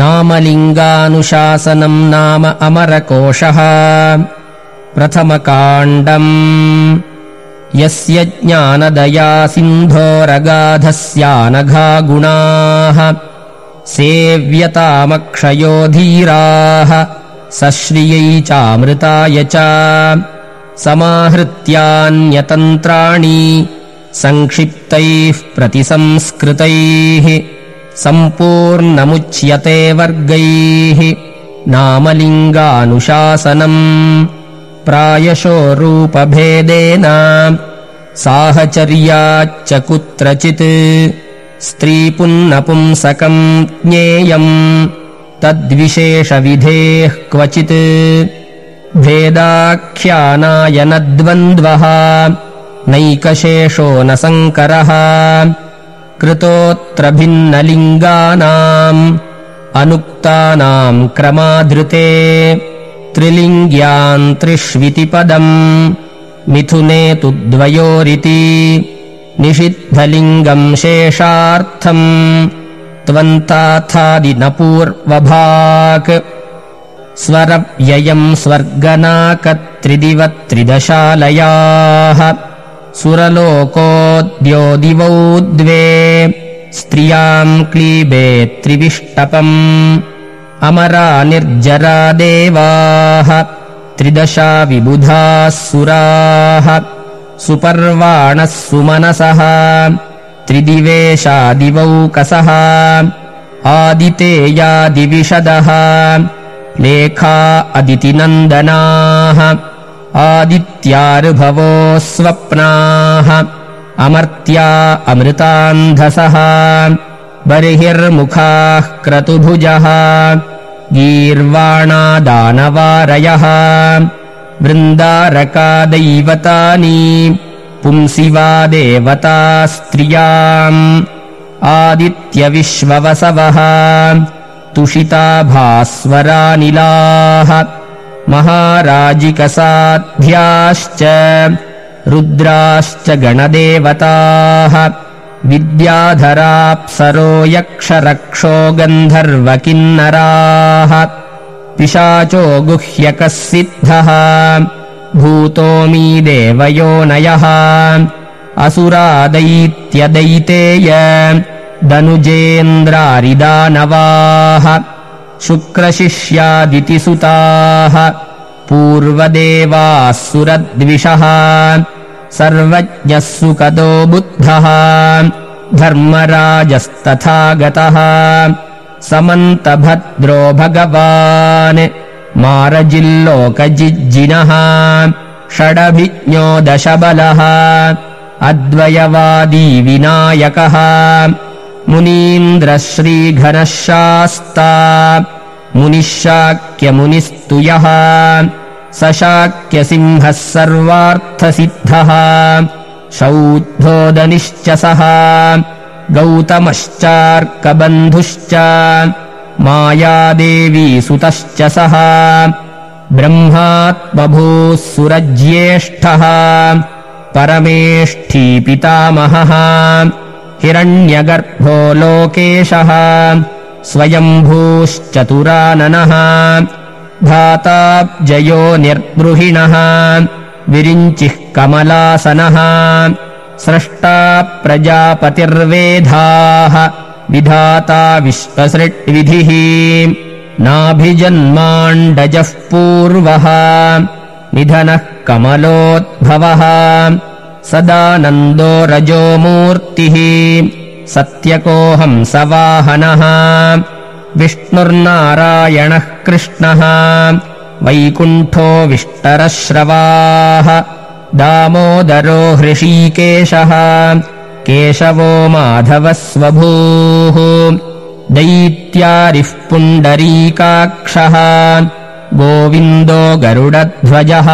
नामलिङ्गानुशासनम् नाम अमरकोशः। प्रथमकाण्डम्। यस्य ज्ञानदया सिन्धोरगाधस्यानघा गुणाः सेव्यतामक्षयो धीराः। सश्रियै चामृताय च। समाहृत्यान्यतन्त्राणि। सङ्क्षिप्तैः प्रतिसंस्कृतैः सम्पूर्णमुच्यते वर्गैः नामलिङ्गानुशासनम् प्रायशो रूपभेदेन साहचर्याच्च कुत्रचित् स्त्रीपुन्नपुंसकम् ज्ञेयम् तद्विशेषविधेः क्वचित् भेदाख्यानाय न द्वन्द्वः नैकशेषो न सङ्करः कृतोऽत्र भिन्नलिङ्गानाम् अनुक्तानाम् क्रमाधृते त्रिलिङ्ग्यान्त्रिष्वितिपदम् मिथुने तु द्वयोरिति निषिद्धलिङ्गम् शेषार्थम् त्वन्ताथादिनपूर्वभाक् स्वरव्ययम् स्वर्गनाकत्रिदिवत्रिदशालयाः सुरलोकोद्योदिवौ द्वे स्त्रियाम् क्लीबे त्रिविष्टपम्। अमरा निर्जरा देवाः। त्रिदशा विबुधाः सुराः। सुपर्वाणः सुमनसः। त्रिदिवेशादिवौकसः। आदितेयादिविशदः। लेखा अदितिनन्दनाः आदित्यार्भवोः स्वप्नाः अमर्त्या अमृतान्धसः। बर्हिर्मुखाः क्रतुभुजः। गीर्वाणादानवारयः। वृन्दारकादैवतानि। पुंसि वा देवता स्त्रियाम्। आदित्यविश्ववसवः। तुषिताभास्वरानिलाः महाराजिकसाध्याश्च रुद्राश्च गणदेवताः विद्याधराप्सरो यक्षरक्षो गन्धर्वकिन्नराः पिशाचो गुह्यकः सिद्धः भूतोमी देवयोनयः असुरादैत्यदैतेय दनुजेन्द्रारिदानवाः शुक्रशिष्यादितिसुताः। पूर्वदेवाः सुरद्विषः। सर्वज्ञः सुकदो बुद्धः। धर्मराजस्तथागतः। समन्तभद्रो भगवान्। मारजिल्लोकजिज्जिनः। षडभिज्ञो दशबलः अद्वयवादी विनायकः मुनीन्द्रः श्रीघनः शास्ता मुनिः शाक्यमुनिस्तुयः स शाक्यसिंहः सर्वार्थसिद्धः। शौद्धोदनिश्च सः। गौतमश्चार्कबन्धुश्च। मायादेवी सुतश्च सः। ब्रह्मात्मभूः सुरज्येष्ठः परमेष्ठी पितामहः हिरण्यगर्भो लोकेशः। स्वयम्भूश्चतुराननः धाताब्जयो निर्बृहिणः विरिञ्चिः कमलासनः। स्रष्टा प्रजापतिर्वेधाः। विधाता विश्वसृट्विधिः। नाभिजन्माण्डजः पूर्वः। निधनः कमलोद्भवः सदानन्दो रजोमूर्तिः। सत्यकोऽहंसवाहनः विष्णुर्नारायणः कृष्णः। वैकुण्ठो विष्टरश्रवाः। दामोदरो हृषीकेशः। केशवो माधवः स्वभूः दैत्यारिः पुण्डरीकाक्षः। गोविन्दो गरुडध्वजः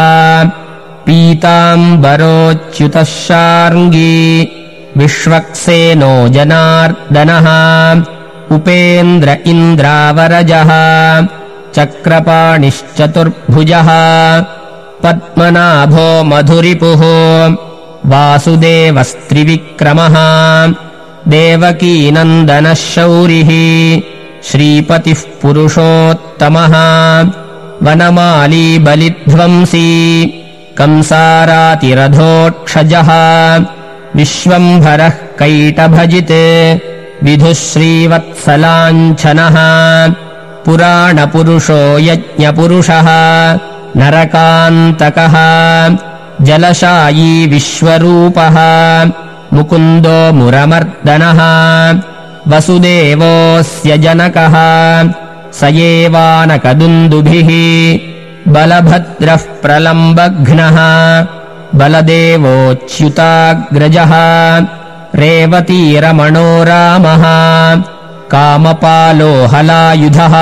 पीताम्बरोच्युतः शार्ङ्गी विश्वक्सेनो जनार्दनः उपेन्द्र इन्द्रावरजः चक्रपाणिश्चतुर्भुजः पद्मनाभो मधुरिपुः वासुदेवस्त्रिविक्रमः देवकीनन्दनः शौरिः श्रीपतिः पुरुषोत्तमः वनमाली बलिध्वंसी कंसारातिरथोक्षजः विश्वम्भरः कैटभजिते। विधुः श्रीवत्सलाञ्छनः। पुराणपुरुषो यज्ञपुरुषः। नरकान्तकः। जलशायी विश्वरूपः। मुकुन्दो मुरमर्दनः। वसुदेवोऽस्य जनकः। स एवानकदुन्दुभिः बलभद्रः प्रलम्बघ्नः बलदेवोच्युताग्रजः रेवतीरमणो रामः कामपालो हलायुधः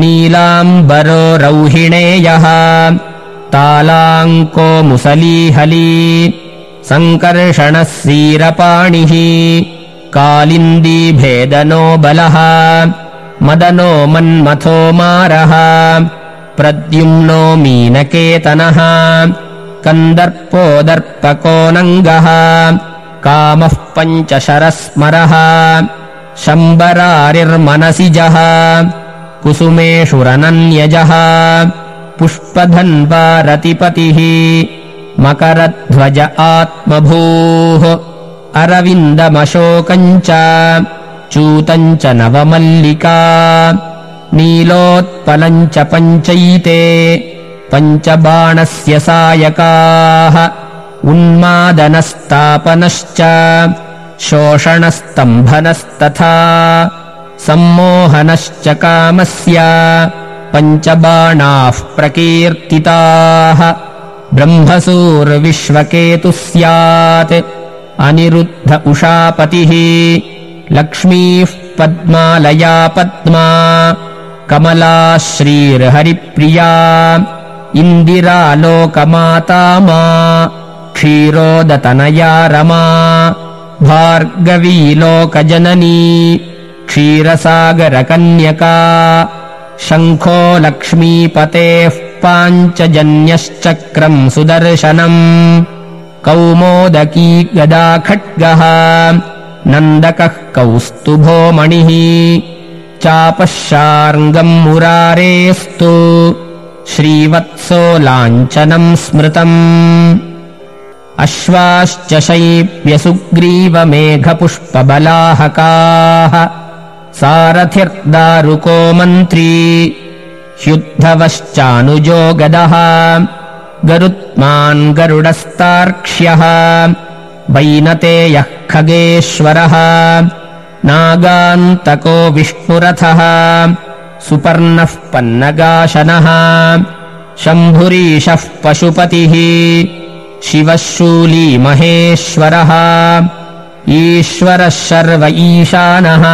नीलाम्बरो रौहिणेयः तालाङ्को मुसलीहली सङ्कर्षणः सीरपाणिः कालिन्दीभेदनो बलः मदनो मन्मथो मारः प्रद्युम्नो मीनकेतनः। कन्दर्पोदर्पकोऽनङ्गः कामः पञ्चशरस्मरः। शम्बरारिर्मनसिजः। कुसुमेषुरनन्यजः। पुष्पधन्वारतिपतिः। मकरध्वज आत्मभूः। अरविन्दमशोकम् च चूतम् च नवमल्लिका नीलोत्पलम् च पञ्चैते पञ्चबाणस्य सायकाः उन्मादनस्तापनश्च शोषणस्तम्भनस्तथा सम्मोहनश्च कामस्य पञ्चबाणाः प्रकीर्तिताः ब्रह्मसूर्विश्वकेतुः स्यात् अनिरुद्ध उषापतिः लक्ष्मीः पद्मालया पद्मा कमला श्रीर्हरिप्रिया इन्दिरालोकमाता मा क्षीरोदतनया रमा भार्गवीलोकजननी क्षीरसागरकन्यका शङ्खो लक्ष्मीपतेः पाञ्चजन्यश्चक्रम् सुदर्शनम् कौमोदकी गदा खड्गः नन्दकः कौस्तुभो मणिः चापः मुरारेस्तु श्रीवत्सो लाञ्छनम् स्मृतम्। अश्वाश्च शैप्यसुग्रीवमेघपुष्पबलाहकाः सारथिर्दारुको मन्त्री। ह्युद्धवश्चानुजो गदः। गरुत्मान् गरुडस्तार्क्ष्यः। वैनतेयः खगेश्वरः नागान्तको विष्णुरथः सुपर्णः पन्नगाशनः शम्भुरीशः पशुपतिः शिवः शूली महेश्वरः ईश्वरः शर्व ईशानः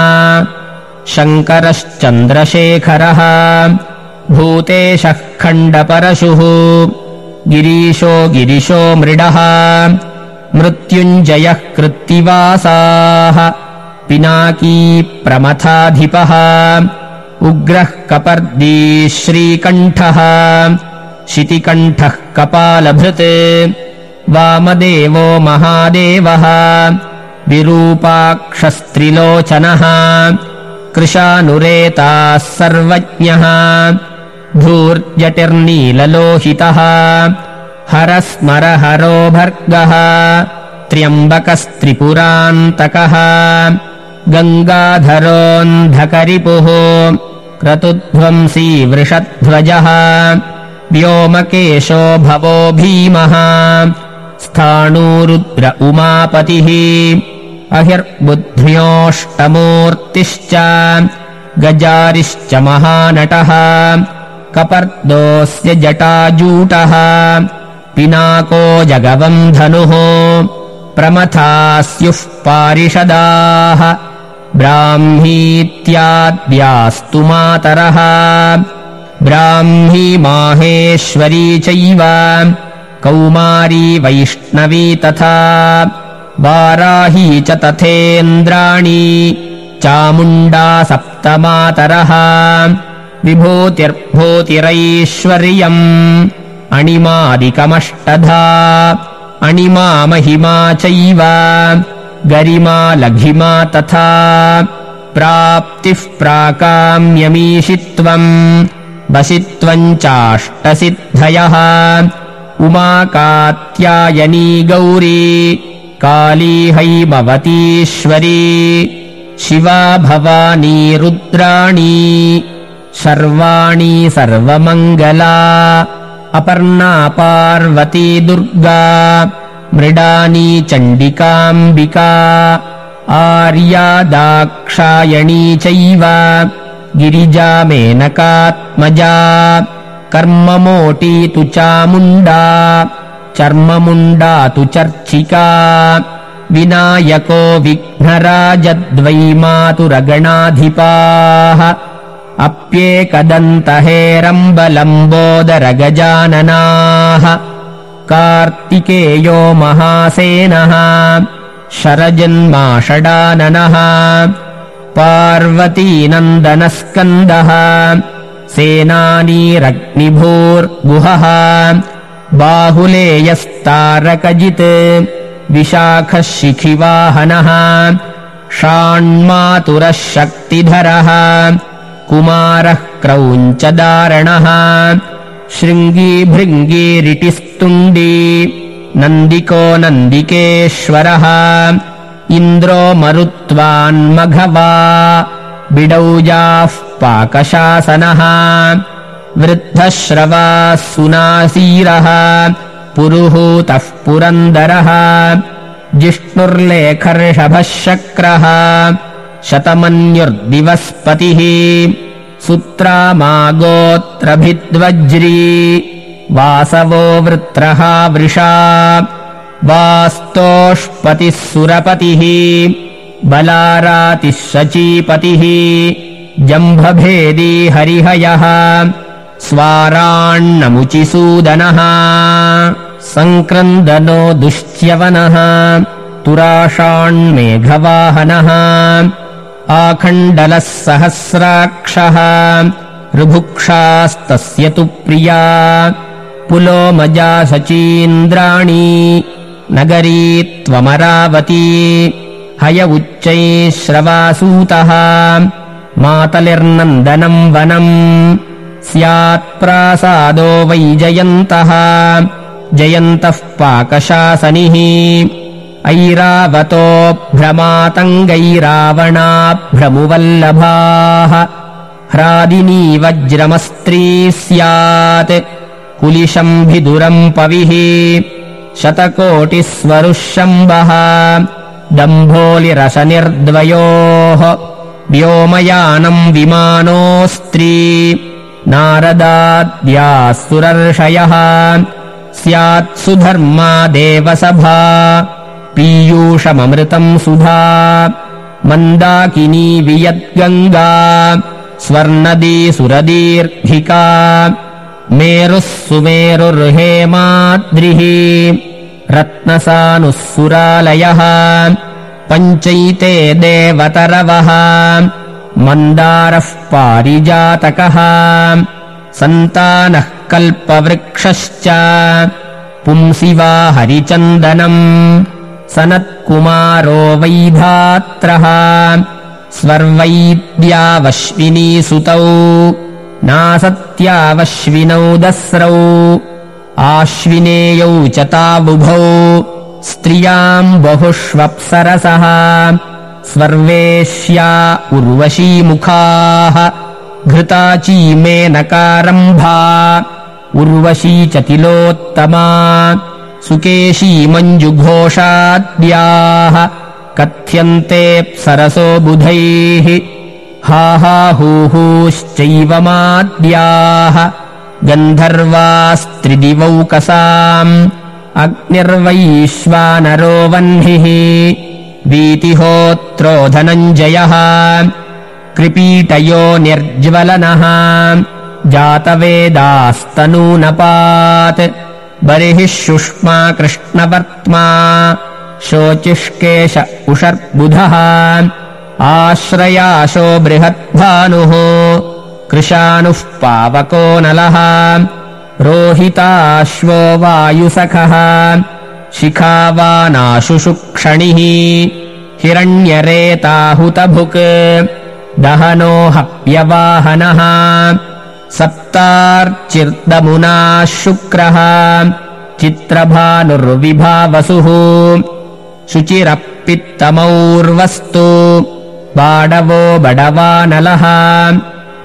शङ्करश्चन्द्रशेखरः भूतेशः खण्डपरशुः गिरीशो गिरिशो मृडः मृत्युञ्जयः कृत्तिवासाः पिनाकी प्रमथाधिपः उग्रः कपर्दी श्रीकण्ठः शितिकण्ठः कपालभृत् वामदेवो महादेवः विरूपाक्षस्त्रिलोचनः कृशानुरेताः सर्वज्ञः धूर्जटिर्नीललोहितः हरस्मरहरो भर्गः त्र्यम्बकस्त्रिपुरान्तकः गङ्गाधरोऽन्धकरिपुः क्रतुध्वंसी वृषध्वजः व्योमकेशो भवो भीमः स्थाणूरुद्र उमापतिः अहिर्बुद्ध्योऽष्टमूर्तिश्च गजारिश्च महानटः कपर्दोऽस्य जटाजूटः पिनाको जगवन्धनुः प्रमथास्युः पारिषदाः ब्राह्मीत्याद्यास्तु मातरः। ब्राह्मी माहेश्वरी चैव। कौमारी वैष्णवी तथा। वाराही च तथेन्द्राणी। चामुण्डा सप्तमातरः विभूतिर्भूतिरैश्वर्यम्। अणिमादिकमष्टधा। अणिमा महिमा चैव गरिमा लघिमा तथा प्राप्तिः प्राकाम्यमीषित्वम् वसित्वम् चाष्टसिद्धयः। उमाकात्यायनी गौरी काली हैमवतीश्वरी शिवा भवानी रुद्राणी सर्वाणि सर्वमङ्गला अपर्णा पार्वती दुर्गा मृडानी चण्डिकाम्बिका आर्या दाक्षायणी चैव गिरिजा मेनकात्मजा कर्ममोटी तु चामुण्डा चर्ममुण्डा तु चर्चिका विनायको विघ्नराजद्वैमातुरगणाधिपाः अप्येकदन्तहेरम्बलम्बोदरगजाननाः कार्तिकेयो महासेनः शरजन्माषडाननः पार्वतीनन्दनस्कन्दः सेनानीरग्निभूर्गुहः बाहुलेयस्तारकजित् विशाखः शिखिवाहनः षाण्मातुरः शक्तिधरः कुमारः क्रौञ्चदारणः शृङ्गीभृङ्गीरिटिस्तुण्डी नन्दिको नन्दिकेश्वरः इन्द्रो मरुत्वान्मघवा बिडौजाः पाकशासनः वृद्धश्रवाः सुनासीरः पुरुहूतः पुरन्दरः जिष्णुर्लेखर्षभः शक्रः शतमन्युर्दिवस्पतिः सुत्रामागोत्रभिद्वज्री। वासवो वृत्रः वृषा। वास्तोष्पतिः सुरपतिः बलारातिः शचीपतिः जम्भभेदी हरिहयः। स्वाराण्णमुचिसूदनः सङ्क्रन्दनो दुश्च्यवनः। तुराषाण्मेघवाहनः आखण्डलः सहस्राक्षः ऋभुक्षास्तस्य तु प्रिया। पुलोमजा सचीन्द्राणी नगरी त्वमरावती। हय उच्चैः श्रवासूतः। मातलिर्नन्दनम् वनम् स्यात्प्रासादो वैजयन्तः जयन्तः पाकशासनिः ऐरावतो भ्रमातङ्गैरावणाभ्रमुवल्लभाः। ह्रादिनी वज्रमस्त्री स्यात्। कुलिशम्भिदुरम् पविः। शतकोटिस्वरुः दम्भोलिरशनिर्द्वयोः व्योमयानम् विमानोऽस्त्री। नारदाद्याः सुरर्षयः स्यात्सुधर्मा देवसभा पीयूषममृतम् सुधा। मन्दाकिनी वियद्गङ्गा। स्वर्णदी सुरदीर्घिका। मेरुः सुमेरुर्हेमाद्रिः रत्नसानुः सुरालयः पञ्चैते देवतरवः। मन्दारः पारिजातकः। सन्तानः कल्पवृक्षश्च। पुंसि वा हरिचन्दनम् सनत्कुमारो वैधात्रः। स्वर्वैद्यावश्विनीसुतौ नासत्यावश्विनौ दस्रौ। आश्विनेयौ च ताबुभौ स्त्रियाम् बहुष्वप्सरसः। स्वर्वेश्या उर्वशीमुखाः घृताचीमेनकारम्भा उर्वशी च तिलोत्तमा सुकेशी मञ्जुघोषाद्याः कथ्यन्तेऽप्सरसो बुधैः हाहाहूहूश्चैव माद्याः गन्धर्वास्त्रिदिवौकसाम् अग्निर्वैश्वानरो वह्निः वीतिहोत्रो धनञ्जयः कृपीटयो निर्ज्वलनः जातवेदास्तनूनपात् बर्हिः शुष्मा कृष्णवर्त्मा शोचिष्केश उषर्बुधः आश्रयाशो बृहद्भानुः कृशानुः पावको नलः रोहिताश्वो वायुसखः शिखावानाशुषुक्षणिः हिरण्यरेताहुतभुक् दहनो हप्यवाहनः सप्तार्चिर्दमुनाः शुक्रः। चित्रभानुर्विभावसुः। शुचिरपित्तमौर्वस्तु बाडवो बडवानलः।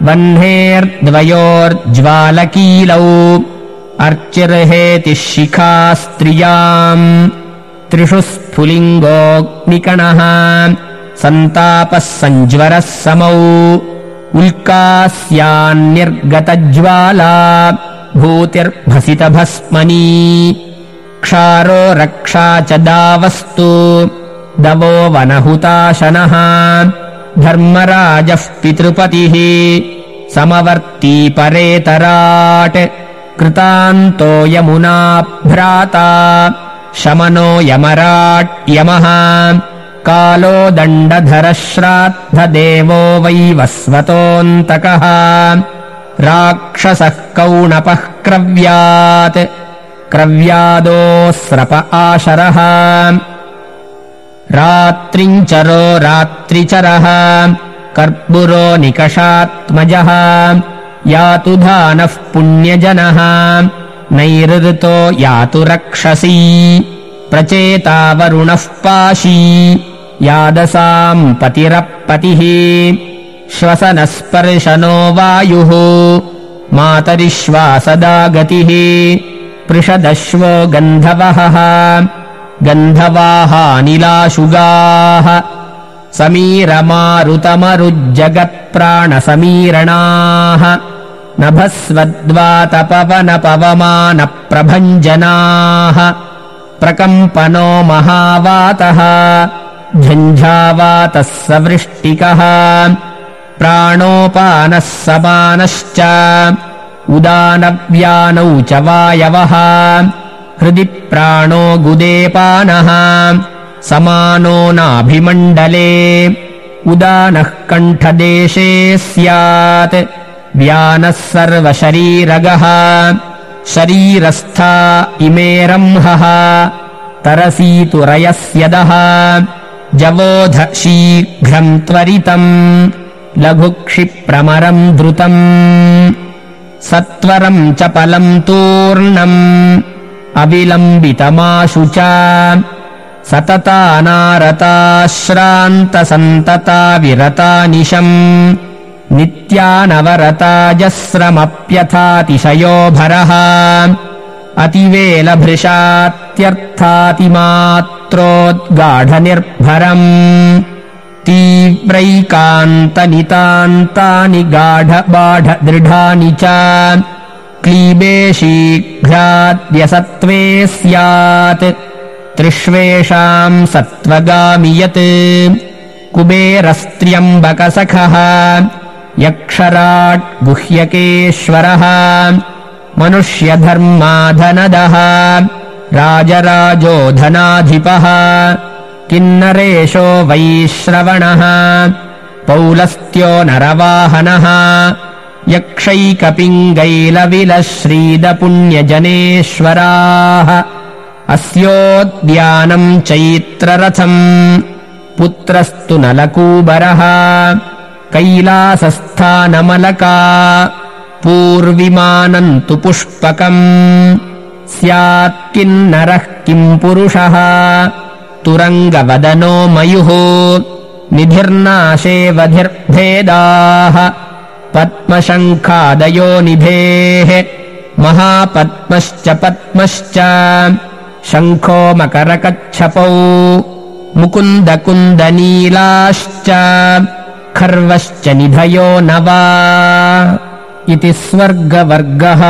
वह्नेर्द्वयोर्ज्वालकीलौ। अर्चिर्हेतिः शिखा स्त्रियाम् त्रिषु स्फुलिङ्गोऽग्निकणः सन्तापः सञ्ज्वरः समौ उल्कास्यान्निर्गतज्वाला भूतिर्भसितभस्मनी। क्षारो रक्षा च दावस्तु। दवो वनहुताशनः। धर्मराजः पितृपतिः। समवर्ती परेतराट् कृतान्तो यमुना भ्राता। शमनो यमराट् यमः कालो दण्डधरः श्राद्धदेवो वैवस्वतोऽन्तकः राक्षसः कौणपः क्रव्यात्। क्रव्यादोऽस्रप आशरः। रात्रिञ्चरो रात्रिचरः। कर्पुरो निकषात्मजः। यातु धानः पुण्यजनः। नैरृतो यातु रक्षसी। प्रचेतावरुणः पाशी यादसाम् पतिरपतिः। श्वसनस्पर्शनो वायुः। मातरिश्वासदा गतिः। पृषदश्वो गन्धवहः। गन्धवाहानिलाशुगाः समीरमारुतमरुज्जगत्प्राणसमीरणाः। नभस्वद्वातपवनपवमानप्रभञ्जनाः। प्रकम्पनो महावातः झञ्झावातः सवृष्टिकः प्राणोपानः समानश्च उदानव्यानौ च वायवः हृदि प्राणो गुदेपानः समानो नाभिमण्डले उदानः कण्ठदेशे स्यात् व्यानः सर्वशरीरगः शरीरस्था इमे रंहः तरसीतुरयस्यदः जवोध शीघ्रम् त्वरितम् लघुक्षिप्रमरम् द्रुतम् सत्वरम् चपलम् तूर्णम् अविलम्बितमाशु च सतता नारताश्रान्तसन्तता विरतानिशम् नित्यानवरताजस्रमप्यथातिशयोभरः अतिवेलभृशात्यर्थातिमात्रोद्गाढनिर्भरम् तीव्रैकान्तनितान्तानि गाढबाढदृढानि च। क्लीबे शीघ्राद्यसत्त्वे स्यात्। त्रिष्वेषाम् सत्त्वगामि यत्। कुबेरस्त्र्यम्बकसखः। यक्षराट् गुह्यकेश्वरः। मनुष्यधर्माधनदः राजराजो धनाधिपः। किन्नरेशो वैश्रवणः। पौलस्त्यो नरवाहनः। यक्षैकपिङ्गैलविलश्रीदपुण्यजनेश्वराः। अस्योद्यानम् चैत्ररथम्। पुत्रस्तु नलकूबरः। कैलासस्थानमलका। पूर्विमानम् तु पुष्पकम् स्यात्किन्नरः किम् पुरुषः? तुरङ्गवदनो मयुः। निधिर्नाशेवधिर्भेदाः पद्मशङ्खादयो निधेः। महापद्मश्च पद्मश्च। शङ्खो मकरकच्छपौ। मुकुन्दकुन्दनीलाश्च। खर्वश्च निधयो न वा इति स्वर्गवर्गः